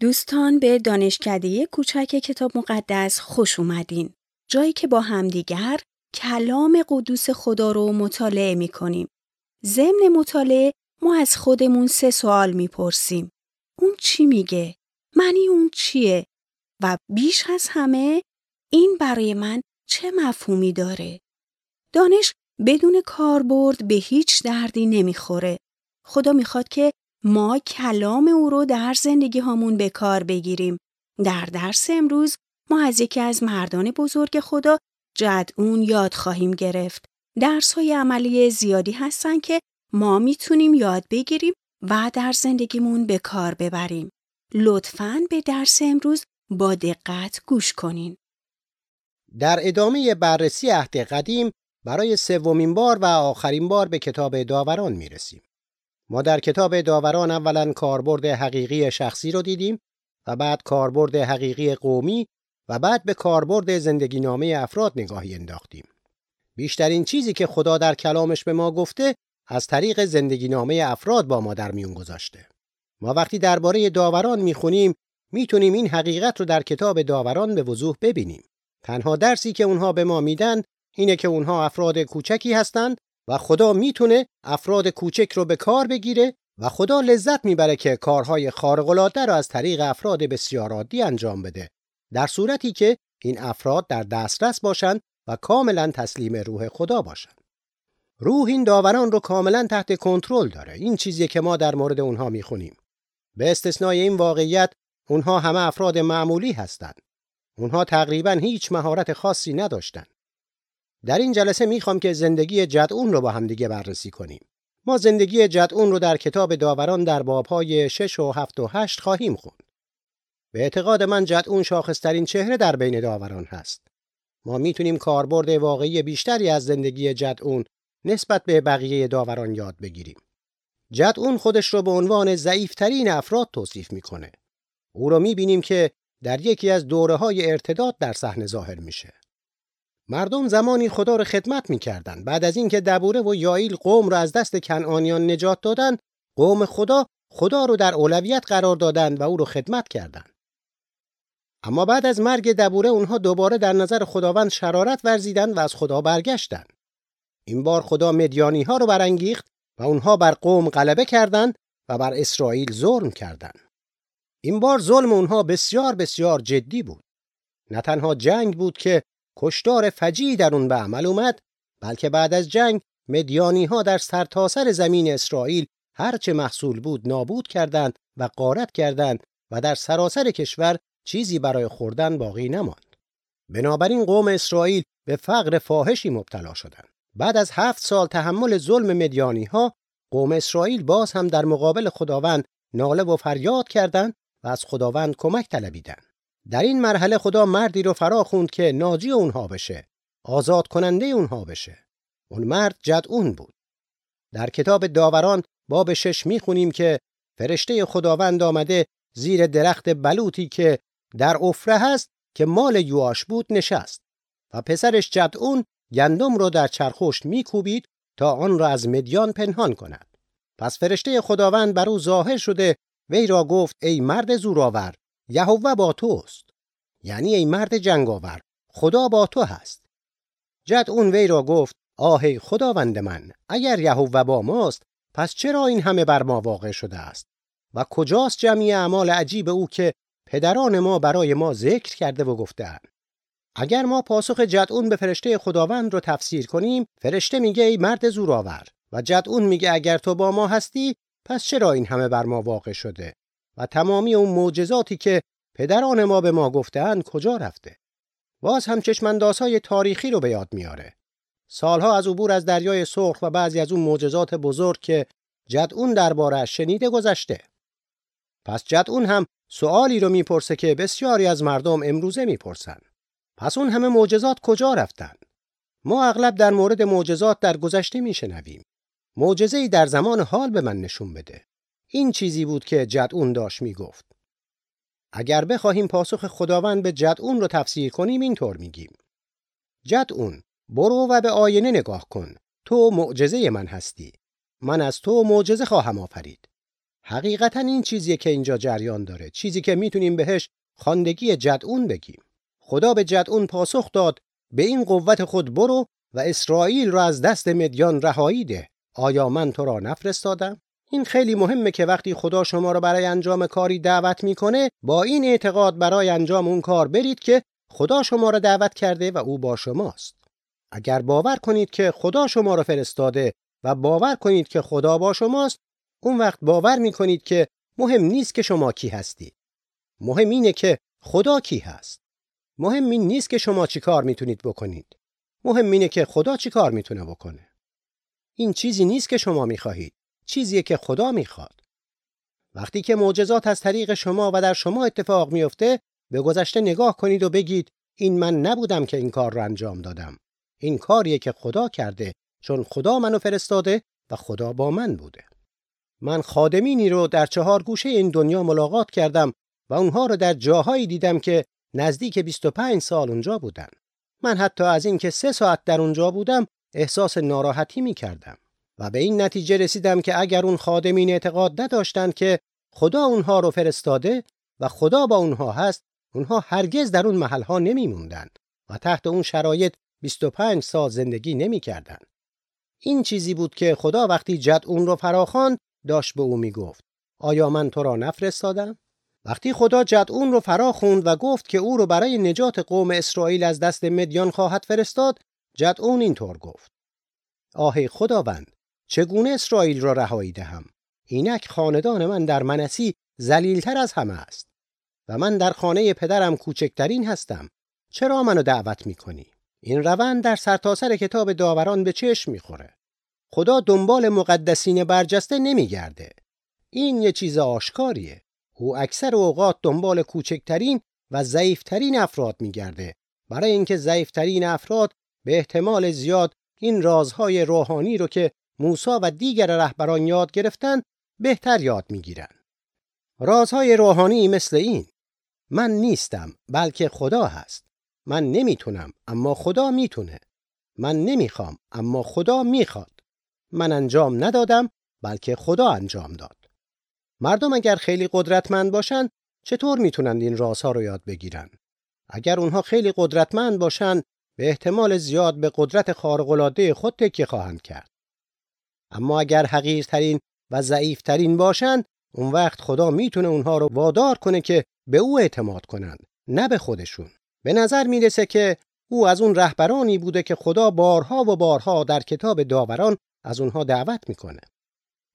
دوستان به دانشکده کوچک کتاب مقدس خوش اومدین. جایی که با همدیگر کلام قدوس خدا رو مطالعه می کنیم. ضمن مطالعه ما از خودمون سه سوال می‌پرسیم. اون چی میگه؟ منی اون چیه؟ و بیش از همه این برای من چه مفهومی داره؟ دانش بدون کاربرد به هیچ دردی نمی‌خوره. خدا می‌خواد که ما کلام او رو در زندگی هامون به کار بگیریم. در درس امروز ما از یکی از مردان بزرگ خدا جد اون یاد خواهیم گرفت. درس های عملی زیادی هستن که ما می‌تونیم یاد بگیریم و در زندگیمون به کار ببریم. لطفاً به درس امروز با دقت گوش کنین. در ادامه بررسی عهد قدیم برای سومین بار و آخرین بار به کتاب داوران می‌رسیم. ما در کتاب داوران اولا کاربرد حقیقی شخصی رو دیدیم و بعد کاربرد حقیقی قومی و بعد به کاربرد زندگی نامه افراد نگاهی انداختیم. بیشترین چیزی که خدا در کلامش به ما گفته از طریق زندگی نامه افراد با ما در میون گذاشته. ما وقتی درباره داوران می‌خونیم می‌تونیم این حقیقت رو در کتاب داوران به وضوح ببینیم. تنها درسی که اونها به ما میدن اینه که اونها افراد کوچکی هستند و خدا می‌تونه افراد کوچک رو به کار بگیره و خدا لذت می‌بره که کارهای خارق‌العاده رو از طریق افراد بسیار عادی انجام بده. در صورتی که این افراد در دسترس باشند و کاملا تسلیم روح خدا باشند. روح این داوران رو کاملا تحت کنترل داره. این چیزی که ما در مورد اونها می‌خونیم. به استثنای این واقعیت اونها همه افراد معمولی هستند. اونها تقریبا هیچ مهارت خاصی نداشتند. در این جلسه می‌خوام که زندگی جدعون رو با هم دیگه بررسی کنیم. ما زندگی جدعون رو در کتاب داوران در بابهای 6 و 7 و 8 خواهیم خوند. به اعتقاد من جدعون شاخصترین چهره در بین داوران هست. ما می‌تونیم کاربرد واقعی بیشتری از زندگی جدعون نسبت به بقیه داوران یاد بگیریم. جدعون خودش رو به عنوان ضعیفترین افراد توصیف می‌کنه. او رو می‌بینیم که در یکی از دوره های ارتداد در صحنه ظاهر میشه. مردم زمانی خدا رو خدمت می‌کردند. بعد از اینکه دبوره و یائیل قوم را از دست کنعانیان نجات دادند، قوم خدا خدا رو در اولویت قرار دادند و او رو خدمت کردند. اما بعد از مرگ دبوره اونها دوباره در نظر خداوند شرارت ورزیدند و از خدا برگشتند. این بار خدا مدیانی ها رو برانگیخت و اونها بر قوم غلبه کردند و بر اسرائیل ظلم کردند. این بار ظلم اونها بسیار بسیار جدی بود. نه تنها جنگ بود که کشتار فجی در اون به عمل اومد بلکه بعد از جنگ مدیانی ها در سرتاسر زمین اسرائیل هرچه محصول بود نابود کردند و غارت کردند و در سراسر کشور چیزی برای خوردن باقی نماند. بنابراین قوم اسرائیل به فقر فاحشی مبتلا شدند. بعد از هفت سال تحمل ظلم مدیانی ها قوم اسرائیل باز هم در مقابل خداوند ناله و فریاد کردند و از خداوند کمک طلبیدند. در این مرحله خدا مردی رو فرا خوند که ناجی اونها بشه آزاد کننده اونها بشه. اون مرد جدعون بود. در کتاب داوران باب شش می‌خونیم که فرشته خداوند آمده زیر درخت بلوطی که در افره هست که مال یواش بود نشست و پسرش جدعون گندم رو در چرخشت میکوبید تا آن را از مدیان پنهان کند. پس فرشته خداوند بر او ظاهر شده وی را گفت ای مرد زورآور یهوه با توست. یعنی ای مرد جنگاور خدا با تو هست. جد اون وی را گفت آهی خداوند من اگر یهوه با ماست پس چرا این همه بر ما واقع شده است؟ و کجاست جمعی اعمال عجیب او که پدران ما برای ما ذکر کرده و گفتهاند؟ اگر ما پاسخ جدعون به فرشته خداوند رو تفسیر کنیم فرشته میگه ای مرد زورآور. و جدعون میگه اگر تو با ما هستی پس چرا این همه بر ما واقع شده؟ و تمامی اون معجزاتی که پدران ما به ما گفتهاند کجا رفته؟ باز هم چشماندازهای تاریخی رو به یاد میاره. سالها از عبور از دریای سرخ و بعضی از اون معجزات بزرگ که جدعون دربارش شنیده گذشته. پس جدعون هم سوالی رو می‌پرسه که بسیاری از مردم امروزه می‌پرسن. پس اون همه معجزات کجا رفتن؟ ما اغلب در مورد معجزات در گذشته میشنویم. معجزه‌ای در زمان حال به من نشون بده. این چیزی بود که جدعون داشت می‌گفت. اگر بخواهیم پاسخ خداوند به جدعون رو تفسیر کنیم اینطور میگیم. جدعون برو و به آینه نگاه کن. تو معجزه من هستی. من از تو معجزه خواهم آفرید. حقیقتا این چیزیه که اینجا جریان داره. چیزی که می‌تونیم بهش خواندگی جدعون بگیم. خدا به جدعون پاسخ داد به این قوت خود برو و اسرائیل را از دست مدیان رهایی ده. آیا من تو را نفرستادم؟ این خیلی مهمه که وقتی خدا شما را برای انجام کاری دعوت می‌کنه با این اعتقاد برای انجام اون کار برید که خدا شما را دعوت کرده و او با شماست. اگر باور کنید که خدا شما را فرستاده و باور کنید که خدا با شماست اون وقت باور می‌کنید که مهم نیست که شما کی هستید مهم اینه که خدا کی هست. مهم این نیست که شما چی کار می‌تونید بکنید. مهم اینه که خدا چی کار می‌تونه بکنه. این چیزی نیست که شما می‌خواهید. چیزیه که خدا می‌خواد. وقتی که معجزات از طریق شما و در شما اتفاق میفته به گذشته نگاه کنید و بگید این من نبودم که این کار رو انجام دادم. این کاریه که خدا کرده چون خدا منو فرستاده و خدا با من بوده. من خادمینی رو در چهار گوشه این دنیا ملاقات کردم و اونها رو در جاهایی دیدم که نزدیک 25 سال اونجا بودن. من حتی از اینکه سه ساعت در اونجا بودم احساس ناراحتی می کردم و به این نتیجه رسیدم که اگر اون خادمین اعتقاد نداشتند که خدا اونها رو فرستاده و خدا با اونها هست اونها هرگز در اون محلها نمیموندند و تحت اون شرایط 25 سال زندگی نمی‌کردند. این چیزی بود که خدا وقتی جد اون رو فراخواند داشت به او می‌گفت آیا من تو را نفرستادم وقتی خدا جد اون رو فرا خوند و گفت که او رو برای نجات قوم اسرائیل از دست مدیان خواهد فرستاد جد اون اینطور گفت آهی خداوند چگونه اسرائیل را رهایی دهم؟ اینک خاندان من در منسی ذلیلتر از همه است و من در خانه پدرم کوچکترین هستم. چرا منو دعوت می‌کنی؟ این روند در سرتاسر سر کتاب داوران به چشم می‌خوره. خدا دنبال مقدسین برجسته نمیگرده. این یه چیز آشکاریه. او اکثر اوقات دنبال کوچکترین و ضعیفترین افراد میگرده. برای اینکه ضعیفترین افراد به احتمال زیاد این رازهای روحانی رو که موسی و دیگر رهبران یاد گرفتن بهتر یاد می‌گیرن. رازهای روحانی مثل این من نیستم بلکه خدا هست. من نمی‌تونم اما خدا می‌تونه. من نمی‌خوام اما خدا می‌خواد. من انجام ندادم بلکه خدا انجام داد. مردم اگر خیلی قدرتمند باشن چطور می‌تونند این رازها رو یاد بگیرن؟ اگر اونها خیلی قدرتمند باشن به احتمال زیاد به قدرت خارق‌العاده خود تکیه خواهند کرد. اما اگر حقیرترین و ضعیفترین باشند اون وقت خدا می‌تونه اونها رو وادار کنه که به او اعتماد کنند نه به خودشون. به نظر می‌رسه که او از اون رهبرانی بوده که خدا بارها و بارها در کتاب داوران از اونها دعوت می‌کنه.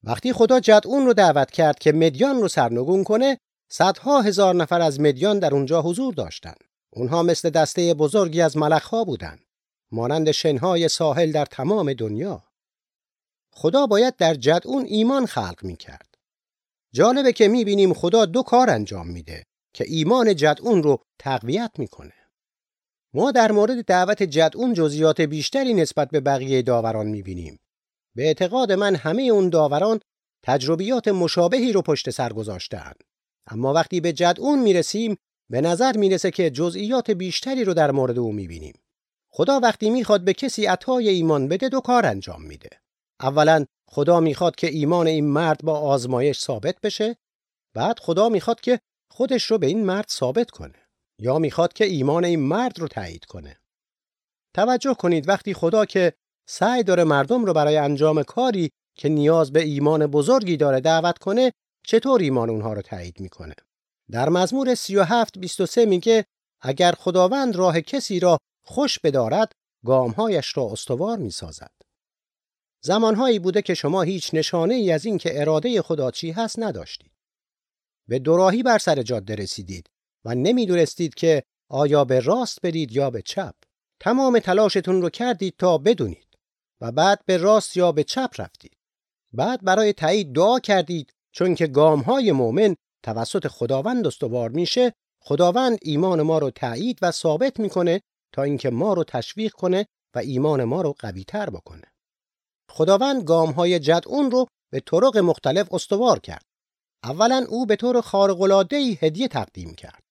وقتی خدا جدعون رو دعوت کرد که مدیان رو سرنگون کنه صدها هزار نفر از مدیان در اونجا حضور داشتند اونها مثل دسته بزرگی از ملخها بودند مانند شنهای ساحل در تمام دنیا. خدا باید در جدعون ایمان خلق می کرد. جالبه که می بینیم خدا دو کار انجام میده که ایمان جدعون رو تقویت می‌کنه. ما در مورد دعوت جدعون جزئیات بیشتری نسبت به بقیه داوران می بینیم. به اعتقاد من همه اون داوران تجربیات مشابهی رو پشت سر گذاشتن. اما وقتی به جدعون می رسیم به نظر می‌رسه که جزئیات بیشتری رو در مورد او می بینیم. خدا وقتی می‌خواد به کسی عطای ایمان بده دو کار انجام میده. اولا خدا می‌خواد که ایمان این مرد با آزمایش ثابت بشه بعد خدا می‌خواد که خودش رو به این مرد ثابت کنه یا می‌خواد که ایمان این مرد رو تایید کنه. توجه کنید وقتی خدا که سعی داره مردم رو برای انجام کاری که نیاز به ایمان بزرگی داره دعوت کنه چطور ایمان اونها رو تایید می‌کنه؟ در مزمور 37 23 میگه اگر خداوند راه کسی را خوش بدارد گامهایش را استوار می‌سازد. زمانهایی بوده که شما هیچ نشانه ای از این که اراده خدا چی هست نداشتید. به دوراهی بر سر جاده رسیدید و نمی‌دونستید که آیا به راست برید یا به چپ. تمام تلاشتون رو کردید تا بدونید و بعد به راست یا به چپ رفتید. بعد برای تایید دعا کردید چون که های مؤمن توسط خداوند استوار میشه خداوند ایمان ما رو تایید و ثابت می‌کنه تا اینکه ما رو تشویق کنه و ایمان ما رو قوی تر بکنه. خداوند های جدعون رو به طرق مختلف استوار کرد. اولا او به طور خارق‌العاده‌ای هدیه تقدیم کرد.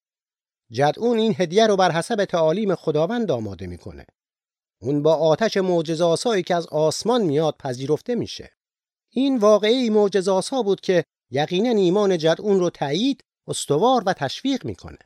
جدعون این هدیه رو بر حسب تعالیم خداوند آماده می‌کنه. اون با آتش معجزه‌آسایی که از آسمان میاد پذیرفته میشه. این واقعی معجزه‌آسا بود که یقینا ایمان جدعون رو تایید استوار و تشویق می‌کنه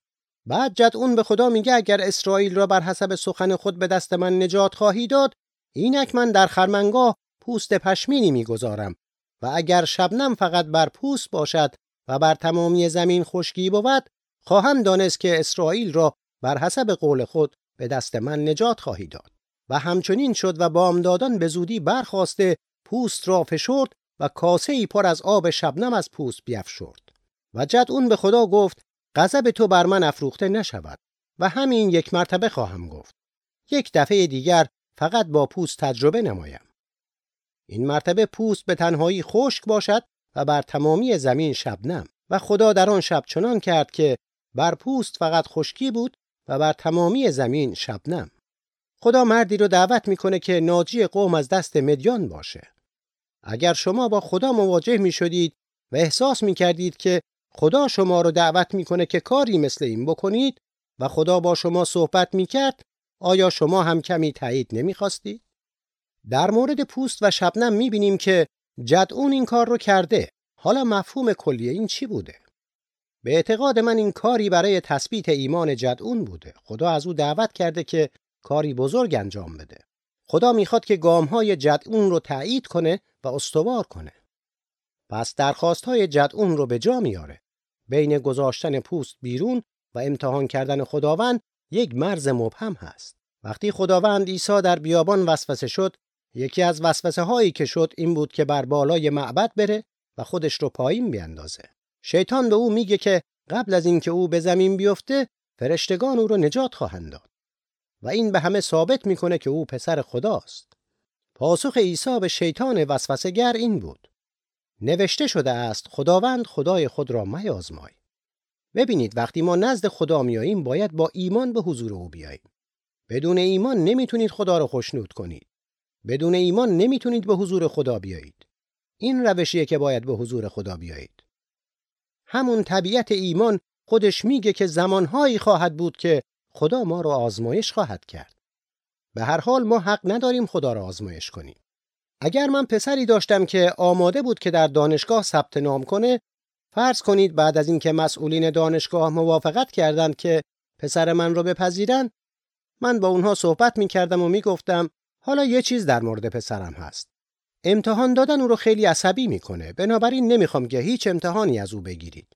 بعد جدعون به خدا میگه اگر اسرائیل را بر حسب سخن خود به دست من نجات خواهی داد اینک من در خرمنگاه پوست پشمینی می‌گذارم و اگر شبنم فقط بر پوست باشد و بر تمامی زمین خشکی بود خواهم دانست که اسرائیل را بر حسب قول خود به دست من نجات خواهی داد. و همچنین شد و بامدادان به زودی برخواسته پوست را فشرد و کاسه ای پر از آب شبنم از پوست بیفشرد. و جد اون به خدا گفت غضب تو بر من افروخته نشود. و همین یک مرتبه خواهم گفت. یک دفعه دیگر فقط با پوست تجربه نمایم. این مرتبه پوست به تنهایی خشک باشد و بر تمامی زمین شبنم. و خدا در آن شب چنان کرد که بر پوست فقط خشکی بود و بر تمامی زمین شبنم. خدا مردی رو دعوت می‌کنه که ناجی قوم از دست مدیان باشه. اگر شما با خدا مواجه می شدید و احساس می کردید که خدا شما رو دعوت می‌کنه که کاری مثل این بکنید و خدا با شما صحبت می کرد آیا شما هم کمی تایید نمی‌خواستید؟ در مورد پوست و شبنم می بینیم که جدعون این کار رو کرده. حالا مفهوم کلیه این چی بوده؟ به اعتقاد من این کاری برای تثبیت ایمان جدعون بوده. خدا از او دعوت کرده که کاری بزرگ انجام بده. خدا می‌خواد که گامهای جدعون رو تایید کنه و استوار کنه. پس درخواست های جدعون رو به جا میاره. بین گذاشتن پوست بیرون و امتحان کردن خداوند یک مرز مبهم هست. وقتی خداوند عیسی در بیابان وسوسه شد، یکی از وسوسه هایی که شد این بود که بر بالای معبد بره و خودش رو پایین بیاندازه. شیطان به او میگه که قبل از اینکه او به زمین بیفته، فرشتگان او رو نجات خواهند داد. و این به همه ثابت می‌کنه که او پسر خداست. پاسخ عیسی به شیطان وسوسه‌گر این بود: نوشته شده است خداوند خدای خود را میازمای. ببینید وقتی ما نزد خدا میاییم باید با ایمان به حضور او بیاییم. بدون ایمان نمی‌تونید خدا را خوشنود کنید. بدون ایمان نمی‌تونید به حضور خدا بیایید. این روشیه که باید به حضور خدا بیایید. همون طبیعت ایمان خودش میگه که زمانهایی خواهد بود که خدا ما رو آزمایش خواهد کرد. به هر حال ما حق نداریم خدا را آزمایش کنیم. اگر من پسری داشتم که آماده بود که در دانشگاه ثبت نام کنه، فرض کنید بعد از اینکه مسئولین دانشگاه موافقت کردند که پسر من رو بپذیرن، من با اونها صحبت می کردم و می گفتم حالا یه چیز در مورد پسرم هست. امتحان دادن او رو خیلی عصبی می‌کنه. بنابراین نمی‌خوام که هیچ امتحانی از او بگیرید.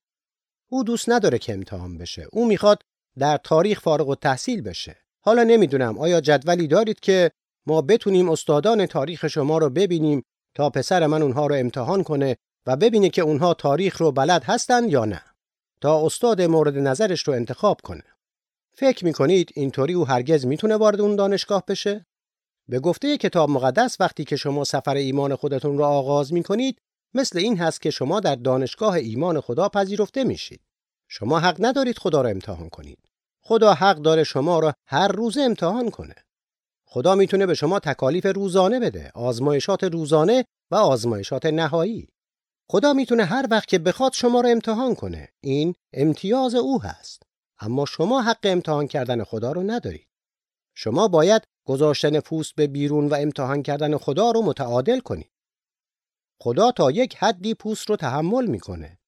او دوست نداره که امتحان بشه. او می‌خواد در تاریخ فارغ و تحصیل بشه. حالا نمی‌دونم آیا جدولی دارید که ما بتونیم استادان تاریخ شما رو ببینیم تا پسر من اونها رو امتحان کنه و ببینه که اونها تاریخ رو بلد هستن یا نه تا استاد مورد نظرش رو انتخاب کنه. فکر می‌کنید اینطوری او هرگز می‌تونه وارد اون دانشگاه بشه؟ به گفته کتاب مقدس وقتی که شما سفر ایمان خودتون را آغاز می‌کنید مثل این هست که شما در دانشگاه ایمان خدا پذیرفته میشید. شما حق ندارید خدا را امتحان کنید. خدا حق داره شما را هر روز امتحان کنه. خدا می‌تونه به شما تکالیف روزانه بده، آزمایشات روزانه و آزمایشات نهایی. خدا می‌تونه هر وقت که بخواد شما را امتحان کنه. این امتیاز او هست. اما شما حق امتحان کردن خدا رو ندارید. شما باید گذاشتن پوست به بیرون و امتحان کردن خدا رو متعادل کنید. خدا تا یک حدی پوست رو تحمل می‌کنه.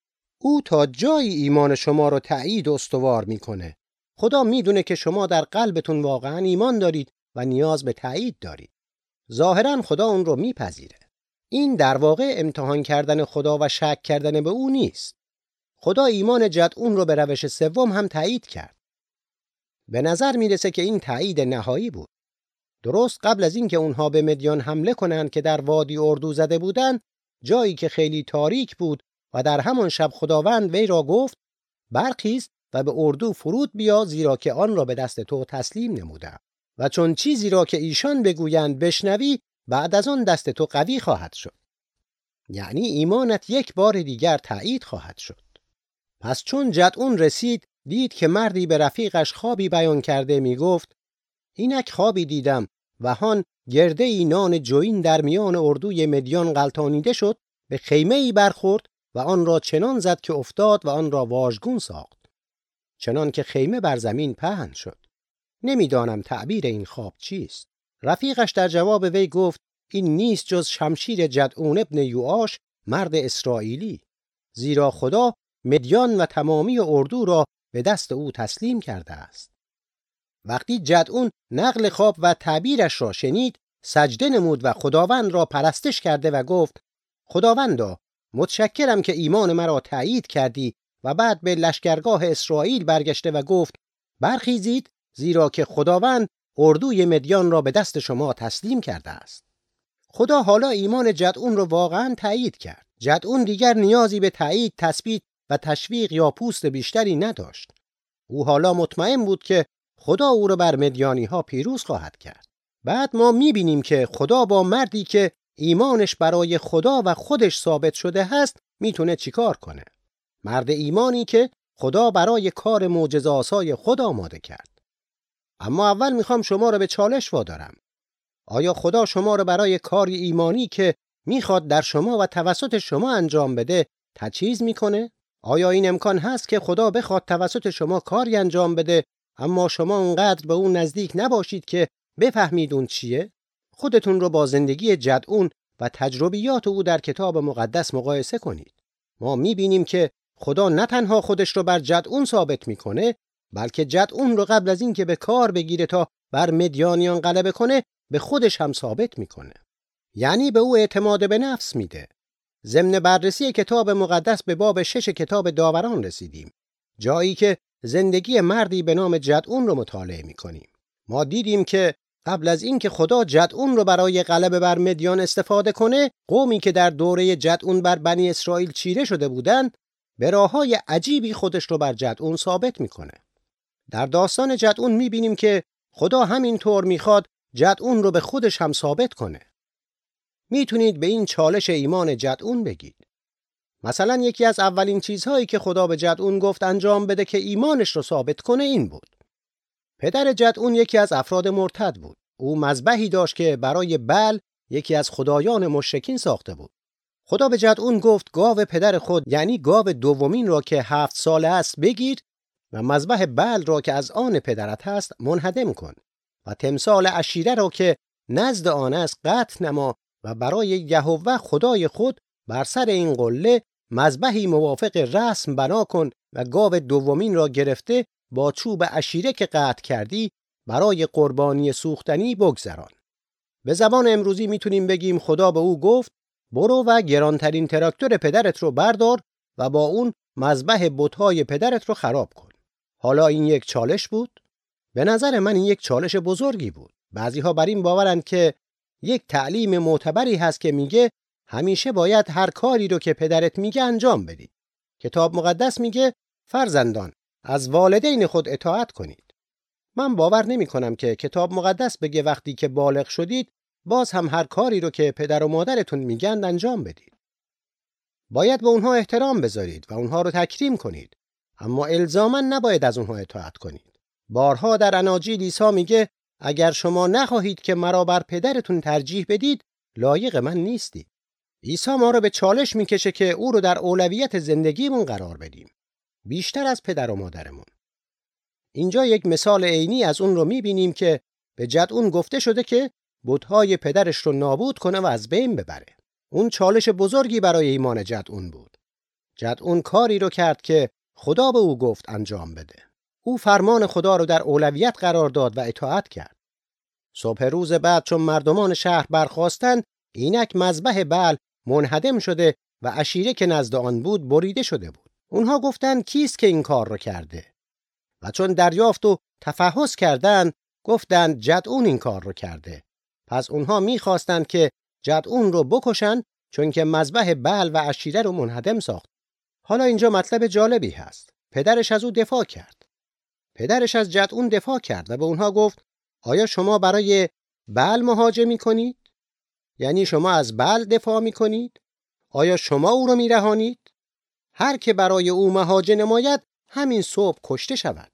او تا جایی ایمان شما رو تایید و استوار می‌کنه. خدا می‌دونه که شما در قلبتون واقعا ایمان دارید و نیاز به تایید دارید. ظاهرا خدا اون رو میپذیره. این در واقع امتحان کردن خدا و شک کردن به او نیست. خدا ایمان جد اون رو به روش سوم هم تایید کرد. به نظر می‌رسه که این تایید نهایی بود. درست قبل از اینکه اونها به مدیان حمله کنند که در وادی اردو زده بودند، جایی که خیلی تاریک بود و در همان شب خداوند وی را گفت برخیز و به اردو فرود بیا زیرا که آن را به دست تو تسلیم نمودم و چون چیزی را که ایشان بگویند بشنوی بعد از آن دست تو قوی خواهد شد. یعنی ایمانت یک بار دیگر تایید خواهد شد. پس چون جدعون رسید دید که مردی به رفیقش خوابی بیان کرده می گفت اینک خوابی دیدم و هان گرده ای نان جوین در میان اردوی مدیان غلطانیده شد به خیمه ای برخورد و آن را چنان زد که افتاد و آن را واژگون ساخت. چنان که خیمه بر زمین پهن شد. نمی‌دانم تعبیر این خواب چیست. رفیقش در جواب وی گفت این نیست جز شمشیر جدعون ابن یوآش مرد اسرائیلی. زیرا خدا مدیان و تمامی اردو را به دست او تسلیم کرده است. وقتی جدعون نقل خواب و تعبیرش را شنید سجده نمود و خداوند را پرستش کرده و گفت خداوندا متشکرم که ایمان مرا تایید کردی و بعد به لشکرگاه اسرائیل برگشته و گفت برخیزید زیرا که خداوند اردوی مدیان را به دست شما تسلیم کرده است. خدا حالا ایمان جدعون را واقعا تایید کرد. جدعون دیگر نیازی به تایید، تثبیت و تشویق یا پوست بیشتری نداشت. او حالا مطمئن بود که خدا او را بر مدیانی ها پیروز خواهد کرد. بعد ما می‌بینیم که خدا با مردی که ایمانش برای خدا و خودش ثابت شده هست می‌تونه چیکار کنه. مرد ایمانی که خدا برای کار معجزه‌آسای خود آماده کرد. اما اول می‌خوام شما را به چالش وادارم. آیا خدا شما را برای کاری ایمانی که می‌خواد در شما و توسط شما انجام بده تجهیز می‌کنه؟ آیا این امکان هست که خدا بخواد توسط شما کاری انجام بده اما شما اونقدر به اون نزدیک نباشید که بفهمید اون چیه؟ خودتون رو با زندگی جدعون و تجربیات او در کتاب مقدس مقایسه کنید. ما می‌بینیم که خدا نه تنها خودش رو بر جدعون ثابت می‌کنه بلکه جدعون رو قبل از اینکه به کار بگیره تا بر مدیانیان غلبه کنه به خودش هم ثابت می‌کنه. یعنی به او اعتماد به نفس میده. ضمن بررسی کتاب مقدس به باب شش کتاب داوران رسیدیم. جایی که زندگی مردی به نام جدعون رو مطالعه می‌کنیم. ما دیدیم که قبل از اینکه خدا جدعون رو برای غلبه بر مدیان استفاده کنه قومی که در دوره جدعون بر بنی اسرائیل چیره شده بودند به راههای عجیبی خودش رو بر جدعون ثابت می‌کنه در داستان جدعون می‌بینیم که خدا همین طور می‌خواد جدعون رو به خودش هم ثابت کنه می‌تونید به این چالش ایمان جدعون بگید مثلا یکی از اولین چیزهایی که خدا به جدعون گفت انجام بده که ایمانش رو ثابت کنه این بود پدر جدعون یکی از افراد مرتد بود. او مذبحی داشت که برای بل یکی از خدایان مشرکین ساخته بود. خدا به جدعون گفت گاو پدر خود یعنی گاو دومین را که هفت ساله است بگیر و مذبح بل را که از آن پدرت هست منهدم کن و تمثال اشیره را که نزد آن است قطع نما و برای یهوه خدای خود بر سر این قله مذبحی موافق رسم بنا کن و گاو دومین را گرفته با چوب اشیره که قطع کردی برای قربانی سوختنی بگذران. به زبان امروزی می‌تونیم بگیم خدا به او گفت برو و گرانترین تراکتور پدرت رو بردار و با اون مذبح بتهای پدرت رو خراب کن. حالا این یک چالش بود؟ به نظر من این یک چالش بزرگی بود. بعضی ها بر این باورند که یک تعلیم معتبری هست که میگه همیشه باید هر کاری رو که پدرت میگه انجام بدی. کتاب مقدس میگه فرزندان از والدین خود اطاعت کنید. من باور نمی کنم که کتاب مقدس بگه وقتی که بالغ شدید باز هم هر کاری رو که پدر و مادرتون میگن انجام بدید. باید به اونها احترام بذارید و اونها رو تکریم کنید. اما الزاما نباید از اونها اطاعت کنید. بارها در اناجیل عیسی میگه اگر شما نخواهید که مرا بر پدرتون ترجیح بدید لایق من نیستید. عیسی ما رو به چالش می‌کشه که او رو در اولویت زندگیمون قرار بدیم. بیشتر از پدر و مادرمون. اینجا یک مثال عینی از اون رو می‌بینیم که به جدعون گفته شده که بتهای پدرش رو نابود کنه و از بین ببره. اون چالش بزرگی برای ایمان جدعون بود. جدعون کاری رو کرد که خدا به او گفت انجام بده. او فرمان خدا رو در اولویت قرار داد و اطاعت کرد. صبح روز بعد چون مردمان شهر برخواستند اینک مذبح بل منهدم شده و اشیره که نزد آن بود بریده شده بود. اونها گفتن کیست که این کار رو کرده؟ و چون دریافت و تفحص کردند گفتند جدعون این کار رو کرده. پس اونها می‌خواستند که جدعون رو بکشن چون که مذبح بل و اشیره رو منهدم ساخت. حالا اینجا مطلب جالبی هست. پدرش از او دفاع کرد. پدرش از جدعون دفاع کرد و به اونها گفت آیا شما برای بل مهاجمی کنید یعنی شما از بل دفاع می‌کنید؟ آیا شما او رو میرهانید؟ هر که برای او مهاجه نماید همین صبح کشته شود.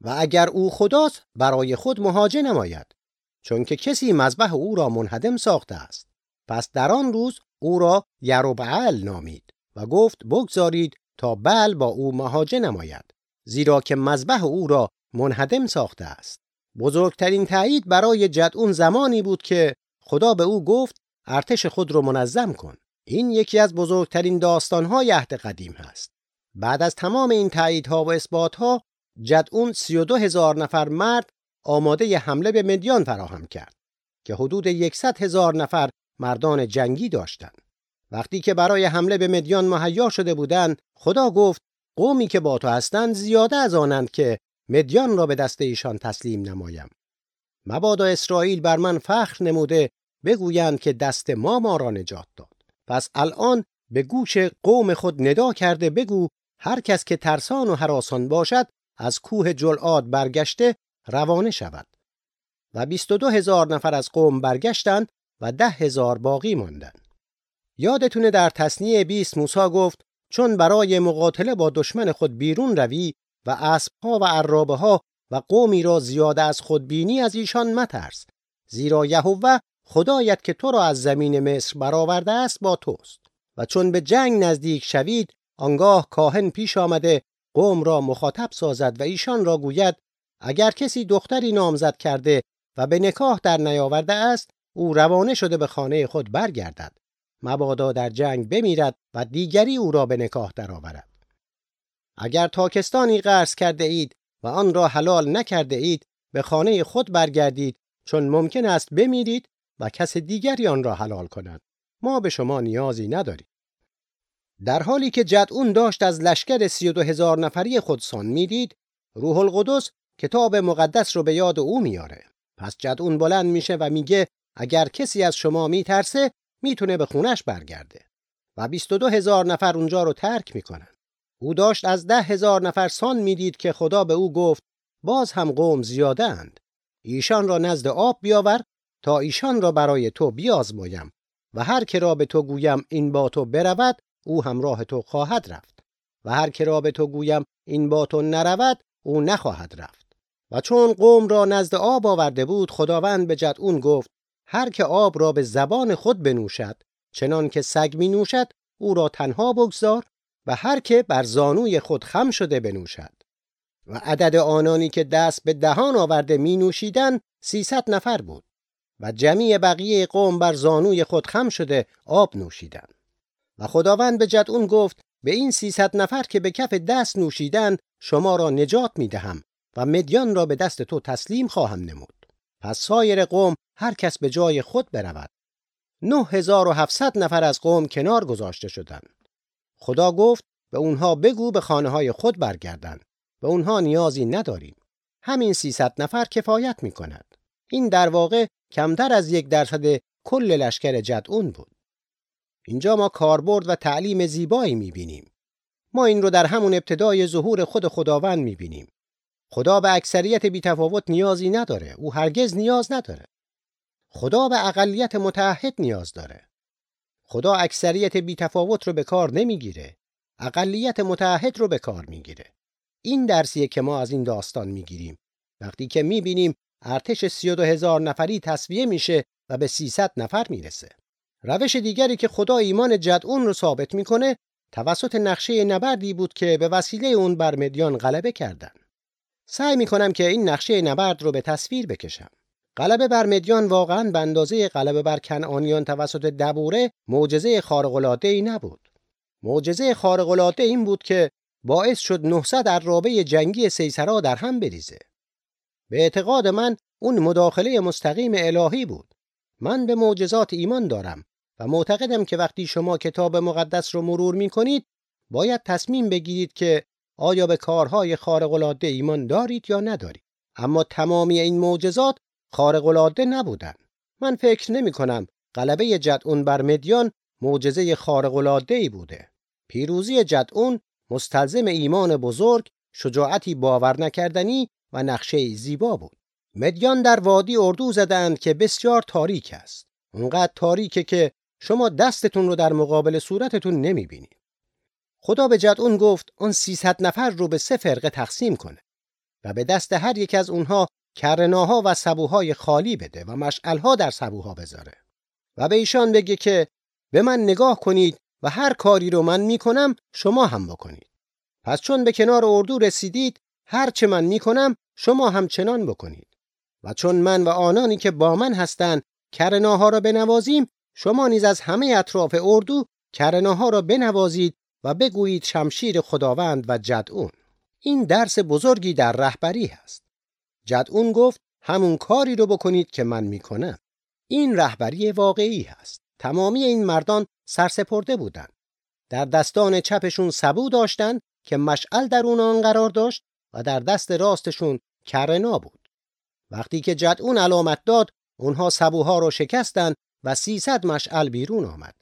و اگر او خداست برای خود مهاجه نماید چون که کسی مذبح او را منهدم ساخته است. پس در آن روز او را یروبعل نامید و گفت بگذارید تا بل با او مهاجه نماید. زیرا که مذبح او را منهدم ساخته است بزرگترین تایید برای جدعون زمانی بود که خدا به او گفت ارتش خود را منظم کن این یکی از بزرگترین داستانهای عهد قدیم هست. بعد از تمام این تاییدها و اثباتها جدعون 32 هزار نفر مرد آماده حمله به مدیان فراهم کرد که حدود 100 هزار نفر مردان جنگی داشتند. وقتی که برای حمله به مدیان مهیا شده بودند خدا گفت قومی که با تو هستند زیاده از آنند که مدیان را به دست ایشان تسلیم نمایم. مبادا اسرائیل بر من فخر نموده بگویند که دست ما ما را نجات داد. پس الان به گوش قوم خود ندا کرده بگو هر کس که ترسان و حراسان باشد از کوه جلعاد برگشته روانه شود. و بیست و دو هزار نفر از قوم برگشتند و ده هزار باقی ماندند. یادتونه در تصنیه 20 موسی گفت چون برای مقاتله با دشمن خود بیرون روی و اسبها و عرابه ها و قومی را زیاده از خود بینی از ایشان مترس زیرا یهوه خدایت که تو را از زمین مصر برآورده است با توست. و چون به جنگ نزدیک شوید آنگاه کاهن پیش آمده قوم را مخاطب سازد و ایشان را گوید اگر کسی دختری نامزد کرده و به نکاح در نیاورده است او روانه شده به خانه خود برگردد. مبادا در جنگ بمیرد و دیگری او را به نکاح درآورد. اگر تاکستانی قرض کرده اید و آن را حلال نکرده اید به خانه خود برگردید چون ممکن است بمیرید و کس دیگری آن را حلال کند. ما به شما نیازی نداریم. در حالی که جدعون داشت از لشکر سی دو هزار نفری خودسان می‌دید روح القدس کتاب مقدس رو به یاد او میاره. پس جدعون بلند میشه و میگه اگر کسی از شما میترسه می‌تونه به خونش برگرده و 22 هزار نفر اونجا رو ترک می‌کنن. او داشت از ده هزار نفر سان می‌دید که خدا به او گفت باز هم قوم زیاده اند. ایشان را نزد آب بیاور تا ایشان را برای تو بیازمایم و هر که را به تو گویم این با تو برود او همراه تو خواهد رفت و هر که را به تو گویم این با تو نرود او نخواهد رفت و چون قوم را نزد آب آورده بود خداوند به جدعون گفت هر که آب را به زبان خود بنوشد چنان که سگ می نوشد او را تنها بگذار و هر که بر زانوی خود خم شده بنوشد. و عدد آنانی که دست به دهان آورده می نوشیدن سیصد نفر بود و جمیع بقیه قوم بر زانوی خود خم شده آب نوشیدن. و خداوند به جدعون گفت به این سیصد نفر که به کف دست نوشیدن شما را نجات می دهم و مدیان را به دست تو تسلیم خواهم نمود. پس سایر قوم هر کس به جای خود برود. 9700 نفر از قوم کنار گذاشته شدند. خدا گفت به اونها بگو به خانه های خود برگردند. به اونها نیازی نداریم. همین 300 نفر کفایت می کند این در واقع کمتر از یک درصد کل لشکر جدعون بود. اینجا ما کاربرد و تعلیم زیبایی می بینیم ما این رو در همون ابتدای ظهور خود خداوند می بینیم خدا به اکثریت بیتفاوت نیازی نداره. او هرگز نیاز نداره. خدا به اقلیت متحد نیاز داره. خدا اکثریت بیتفاوت رو به کار نمی‌گیره. اقلیت متحد رو به کار می‌گیره. این درسیه که ما از این داستان می‌گیریم. وقتی که می‌بینیم ارتش 32 هزار نفری تصویه میشه و به 300 نفر می‌رسه. روش دیگری که خدا ایمان جدعون رو ثابت می‌کنه توسط نقشه نبردی بود که به وسیله اون بر مدیان غلبه کردن. سعی می‌کنم که این نقشه نبرد رو به تصویر بکشم غلبه بر مدیان واقعا به اندازه غلبه بر کنعانیان توسط دبوره معجزه خارق ای نبود. معجزه خارق این بود که باعث شد 900 عرابه جنگی سیسرا در هم بریزه. به اعتقاد من اون مداخله مستقیم الهی بود. من به معجزات ایمان دارم و معتقدم که وقتی شما کتاب مقدس رو مرور می کنید باید تصمیم بگیرید که آیا به کارهای خارق ایمان دارید یا ندارید. اما تمامی این معجزات خارق العاده نبودن. من فکر نمی کنم غلبه جدعون بر مدیان معجزه خارق العاده ای بوده. پیروزی جدعون مستلزم ایمان بزرگ، شجاعتی باور نکردنی و نقشه زیبا بود. مدیان در وادی اردو زدند که بسیار تاریک است. اونقدر تاریکه که شما دستتون رو در مقابل صورتتون نمی بینید. خدا به جدعون گفت آن 300 نفر رو به سه فرقه تقسیم کنه و به دست هر یک از اونها کرناها و سبوهای خالی بده و مشعلها در سبوها بذاره و به ایشان بگه که به من نگاه کنید و هر کاری رو من می‌کنم شما هم بکنید. پس چون به کنار اردو رسیدید هر چه من می‌کنم شما هم چنان بکنید. و چون من و آنانی که با من هستند کرناها را بنوازیم شما نیز از همه اطراف اردو کرناها را بنوازید و بگویید شمشیر خداوند و جدعون. این درس بزرگی در رهبری است جدعون گفت همون کاری رو بکنید که من می‌کنم. این رهبری واقعی است تمامی این مردان سرسپرده بودند در دستان چپشون سبو داشتند که مشعل در اون قرار داشت و در دست راستشون کرنا بود. وقتی که جدعون علامت داد اونها سبوها رو شکستند و 300 مشعل بیرون آمد.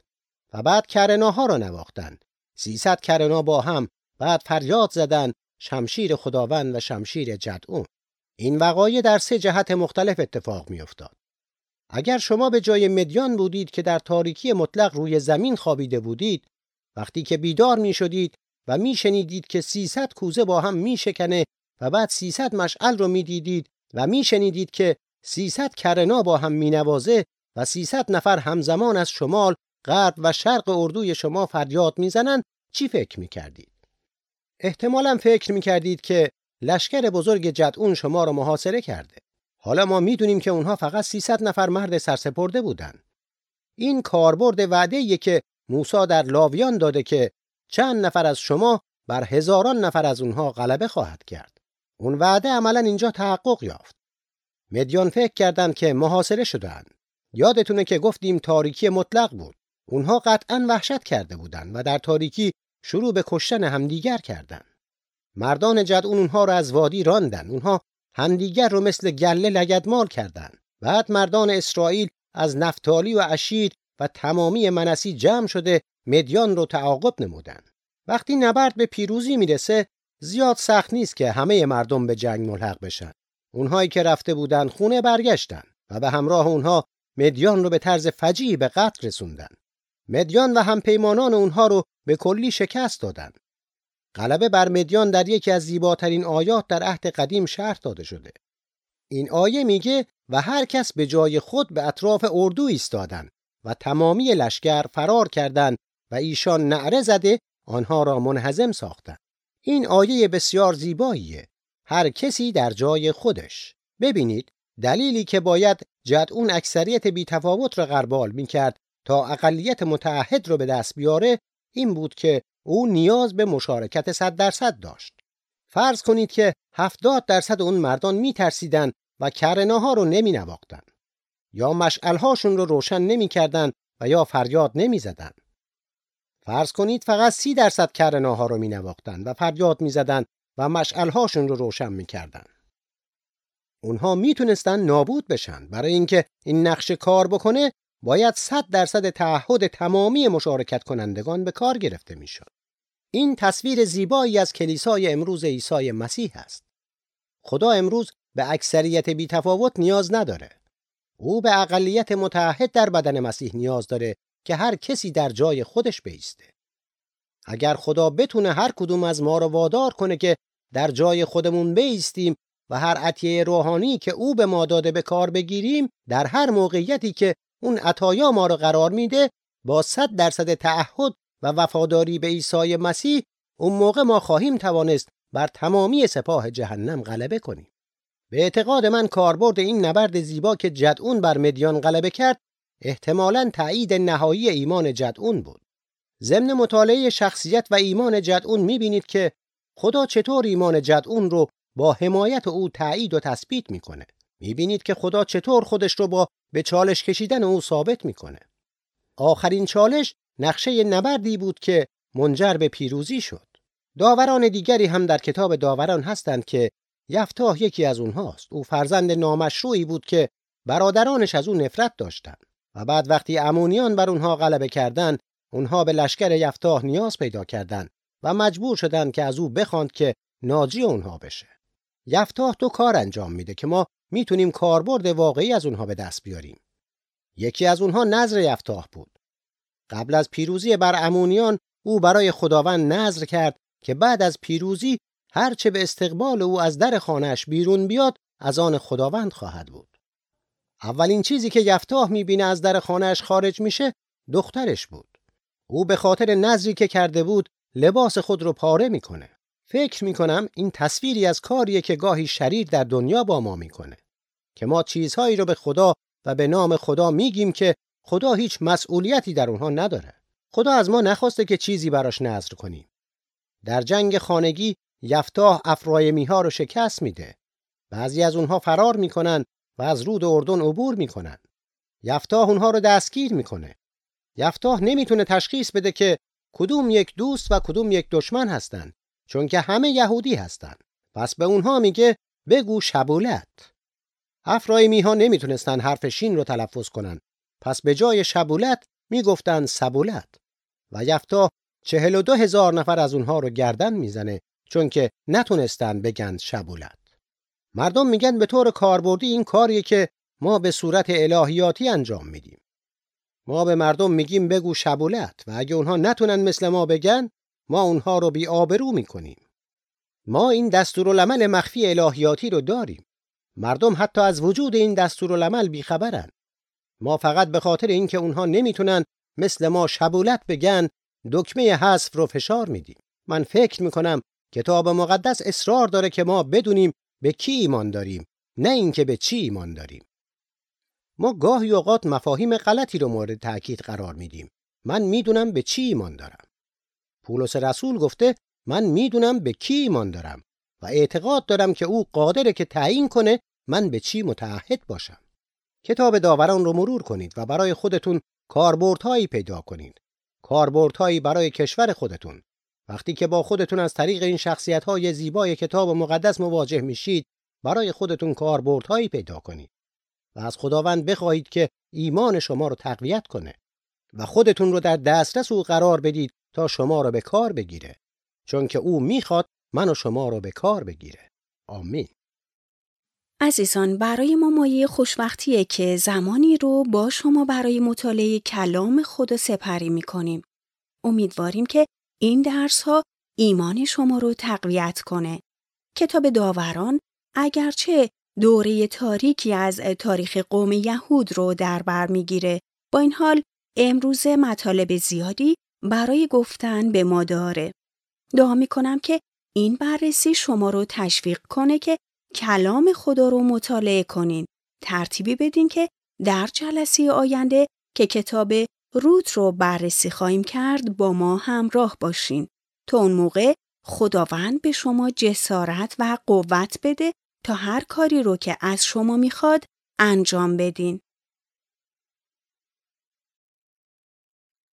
و بعد کرناها را نواختند 300 کرنا با هم بعد فریاد زدند شمشیر خداوند و شمشیر جدعون. این وقایع در سه جهت مختلف اتفاق میافتاد. اگر شما به جای مدیان بودید که در تاریکی مطلق روی زمین خوابیده بودید وقتی که بیدار می شدید و می شنیدید که 300 کوزه با هم می شکنه و بعد 300 مشعل رو می دیدید و می شنیدید که 300 کرنا با هم می نوازه و 300 نفر همزمان از شمال، غرب و شرق اردوی شما فریاد می‌زنند چی فکر می کردید؟ احتمالا فکر می کردید که لشکر بزرگ جدعون شما را محاصره کرده. حالا ما می‌دونیم که اونها فقط 300 نفر مرد سرسپرده بودند. این کاربرد وعده که موسی در لاویان داده که چند نفر از شما بر هزاران نفر از اونها غلبه خواهد کرد. اون وعده عملا اینجا تحقق یافت. مدیان فکر کردند که محاصره شدند. یادتونه که گفتیم تاریکی مطلق بود. اونها قطعا وحشت کرده بودند و در تاریکی شروع به کشتن همدیگر کردند. مردان جدعون اونها رو از وادی راندن. اونها همدیگر رو مثل گله لگدمال کردند. بعد مردان اسرائیل از نفتالی و اشید و تمامی منسی جمع شده مدیان رو تعاقب نمودن. وقتی نبرد به پیروزی می‌رسه زیاد سخت نیست که همه مردم به جنگ ملحق بشن. اونهایی که رفته بودن خونه برگشتن و به همراه اونها مدیان رو به طرز فجیعی به قتل رسوندن. مدیان و همپیمانان اونها رو به کلی شکست دادن. غلبه بر مدیان در یکی از زیباترین آیات در عهد قدیم شرح داده شده. این آیه میگه و هر کس به جای خود به اطراف اردو ایستادن و تمامی لشکر فرار کردند و ایشان نعره زده آنها را منهزم ساختند. این آیه بسیار زیباییه. هر کسی در جای خودش. ببینید دلیلی که باید جدعون اکثریت بیتفاوت را غربال می‌کرد تا اقلیت متعهد رو به دست بیاره این بود که او نیاز به مشارکت صد درصد داشت. فرض کنید که هفتاد درصد اون مردان میترسیدن و کرناها رو نمی نواختن. یا مشعلهاشون رو روشن نمی‌کردن و یا فریاد نمی‌زدن. فرض کنید فقط سی درصد کرناها رو می نواختن و فریاد می‌زدن و مشعلهاشون رو روشن می‌کردن. اونها می‌تونستن نابود بشن برای اینکه این نقش کار بکنه باید 100 درصد تعهد تمامی مشارکت کنندگان به کار گرفته می‌شد. این تصویر زیبایی از کلیسای امروز عیسی مسیح است. خدا امروز به اکثریت بیتفاوت نیاز نداره. او به اقلیت متحد در بدن مسیح نیاز داره که هر کسی در جای خودش بیسته. اگر خدا بتونه هر کدوم از ما رو وادار کنه که در جای خودمون بیستیم و هر عطیه روحانی که او به ما داده به کار بگیریم در هر موقعیتی که اون عطایا ما رو قرار میده با صد درصد تعهد و وفاداری به عیسی مسیح اون موقع ما خواهیم توانست بر تمامی سپاه جهنم غلبه کنیم. به اعتقاد من کاربرد این نبرد زیبا که جدعون بر مدیان غلبه کرد احتمالاً تایید نهایی ایمان جدعون بود. ضمن مطالعه شخصیت و ایمان جدعون می‌بینید که خدا چطور ایمان جدعون رو با حمایت او تایید و تثبیت می‌کنه. می‌بینید که خدا چطور خودش رو با به چالش کشیدن او ثابت می‌کنه. آخرین چالش نقشه نبردی بود که منجر به پیروزی شد. داوران دیگری هم در کتاب داوران هستند که یفتاه یکی از اونهاست. او فرزند نامشروعی بود که برادرانش از او نفرت داشتند و بعد وقتی امونیان بر اونها غلبه کردند، اونها به لشکر یفتاه نیاز پیدا کردند و مجبور شدند که از او بخواند که ناجی اونها بشه. یفتاه دو کار انجام میده که ما می‌تونیم کاربرد واقعی از اونها به دست بیاریم. یکی از اونها نظر یفتاه بود. قبل از پیروزی بر امونیان او برای خداوند نظر کرد که بعد از پیروزی هرچه به استقبال او از در خانهش بیرون بیاد از آن خداوند خواهد بود. اولین چیزی که یفتاه می‌بینه از در خانهش خارج میشه دخترش بود. او به خاطر نظری که کرده بود لباس خود رو پاره می‌کنه. فکر می‌کنم این تصویری از کاریه که گاهی شریر در دنیا با ما می‌کنه. که ما چیزهایی رو به خدا و به نام خدا میگیم که خدا هیچ مسئولیتی در اونها نداره. خدا از ما نخواسته که چیزی براش نظر کنیم. در جنگ خانگی یفتاه افرایمی ها رو شکست میده. بعضی از اونها فرار می‌کنن و از رود اردن عبور می‌کنن. یفتاه اونها رو دستگیر می‌کنه. یفتاه نمی‌تونه تشخیص بده که کدوم یک دوست و کدوم یک دشمن هستن چون که همه یهودی هستن. پس به اونها میگه بگو شبولت. افرایمی ها نمی‌تونستن حرف شین رو تلفظ کنن. پس به جای شبولت می‌گفتن سبولت. و یفتا چهل و دو هزار نفر از اونها رو گردن می‌زنه چون که نتونستن بگن شبولت. مردم میگن به طور کاربردی این کاریه که ما به صورت الهیاتی انجام میدیم. ما به مردم میگیم بگو شبولت و اگه اونها نتونن مثل ما بگن ما اونها رو بی آبرو می‌کنیم. ما این دستورالعمل مخفی الهیاتی رو داریم. مردم حتی از وجود این دستورالعمل بیخبرن. ما فقط به خاطر اینکه اونها نمی‌تونن مثل ما شبولت بگن دکمه حذف رو فشار میدیم. من فکر می‌کنم کتاب مقدس اصرار داره که ما بدونیم به کی ایمان داریم نه اینکه به چی ایمان داریم. ما گاهی اوقات مفاهیم غلطی رو مورد تاکید قرار میدیم. من می‌دونم به چی ایمان دارم. پولس رسول گفته من می‌دونم به کی ایمان دارم و اعتقاد دارم که او قادره که تعیین کنه من به چی متعهد باشم. کتاب داوران رو مرور کنید و برای خودتون کاربردهایی پیدا کنید. کاربردهایی برای کشور خودتون. وقتی که با خودتون از طریق این شخصیت‌های زیبای کتاب مقدس مواجه میشید، برای خودتون کاربردهایی پیدا کنید و از خداوند بخواهید که ایمان شما رو تقویت کنه و خودتون رو در دسترس او قرار بدید تا شما رو به کار بگیره چون که او می‌خواد من و شما رو به کار بگیره. آمین. عزیزان برای ما مایه خوشوقتیه که زمانی رو با شما برای مطالعه کلام خدا سپری می کنیم. امیدواریم که این درس ها ایمان شما رو تقویت کنه. کتاب داوران اگرچه دوره تاریکی از تاریخ قوم یهود رو در بر می‌گیره با این حال امروز مطالب زیادی برای گفتن به ما داره. دعا می کنم که این بررسی شما رو تشویق کنه که کلام خدا رو مطالعه کنین. ترتیبی بدین که در جلسه آینده که کتاب روت رو بررسی خواهیم کرد با ما همراه باشین. تا اون موقع خداوند به شما جسارت و قوت بده تا هر کاری رو که از شما می‌خواد انجام بدین.